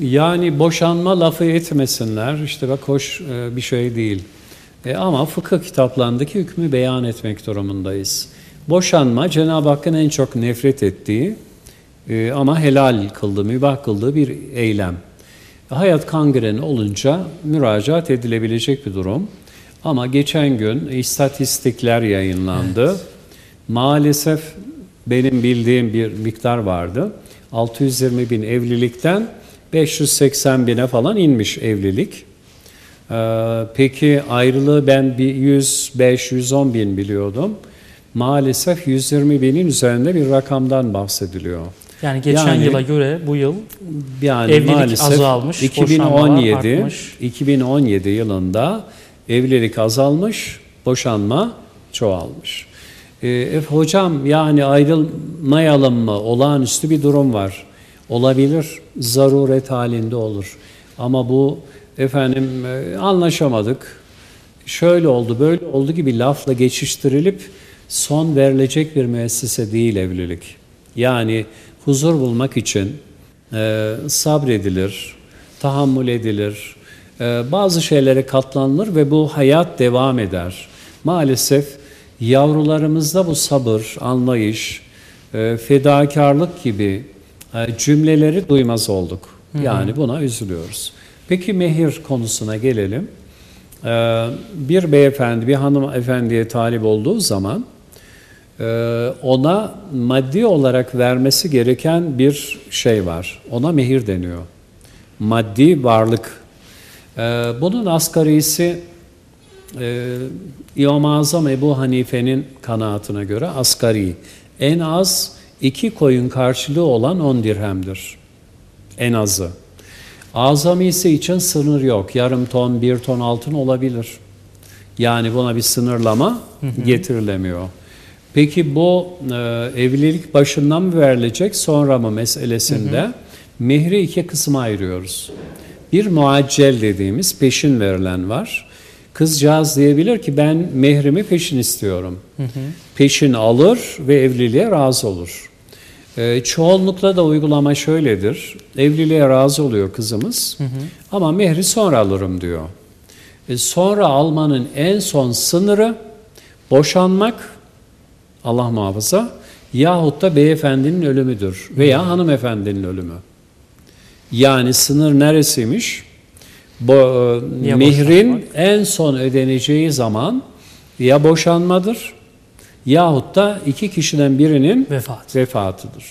Yani boşanma lafı etmesinler. İşte bak hoş e, bir şey değil. E, ama fıkıh kitaplarındaki hükmü beyan etmek durumundayız. Boşanma Cenab-ı Hakk'ın en çok nefret ettiği e, ama helal kıldığı, mübah kıldığı bir eylem. Hayat kangreni olunca müracaat edilebilecek bir durum. Ama geçen gün istatistikler yayınlandı. Evet. Maalesef benim bildiğim bir miktar vardı. 620 bin evlilikten 580 bine falan inmiş evlilik. Ee, peki ayrılığı ben bir 105, 110 bin biliyordum. Maalesef 120 binin üzerinde bir rakamdan bahsediliyor. Yani geçen yani, yıla göre bu yıl yani evlilik maalesef azalmış, 2017 2017 yılında evlilik azalmış, boşanma çoğalmış. Ee, hocam yani ayrılmayalım mı? Olağanüstü bir durum var. Olabilir, zaruret halinde olur. Ama bu efendim e, anlaşamadık, şöyle oldu, böyle oldu gibi lafla geçiştirilip son verilecek bir müessese değil evlilik. Yani huzur bulmak için e, sabredilir, tahammül edilir, e, bazı şeylere katlanılır ve bu hayat devam eder. Maalesef yavrularımızda bu sabır, anlayış, e, fedakarlık gibi cümleleri duymaz olduk. Yani buna üzülüyoruz. Peki mehir konusuna gelelim. E, bir beyefendi, bir hanımefendiye talip olduğu zaman e, ona maddi olarak vermesi gereken bir şey var. Ona mehir deniyor. Maddi varlık. Bunun asgarisi İmam-ı Azam Ebu Hanife'nin kanaatine göre asgari en az iki koyun karşılığı olan 10 dirhemdir. En azı. Azamisi için sınır yok. Yarım ton, bir ton altın olabilir. Yani buna bir sınırlama hı hı. getirilemiyor. Peki bu e, evlilik başından mı verilecek sonra mı meselesinde hı hı. mehri iki kısma ayırıyoruz. Bir muaccel dediğimiz peşin verilen var. Kızcağız diyebilir ki ben mehrimi peşin istiyorum. Hı hı. Peşin alır ve evliliğe razı olur. Ee, çoğunlukla da uygulama şöyledir. Evliliğe razı oluyor kızımız hı hı. ama mehri sonra alırım diyor. E, sonra almanın en son sınırı boşanmak, Allah muhafaza, yahut da beyefendinin ölümüdür veya hı. hanımefendinin ölümü. Yani sınır neresiymiş? Bu, e, mehrin boşanmak? en son ödeneceği zaman ya boşanmadır yahut da iki kişiden birinin Vefat. vefatıdır.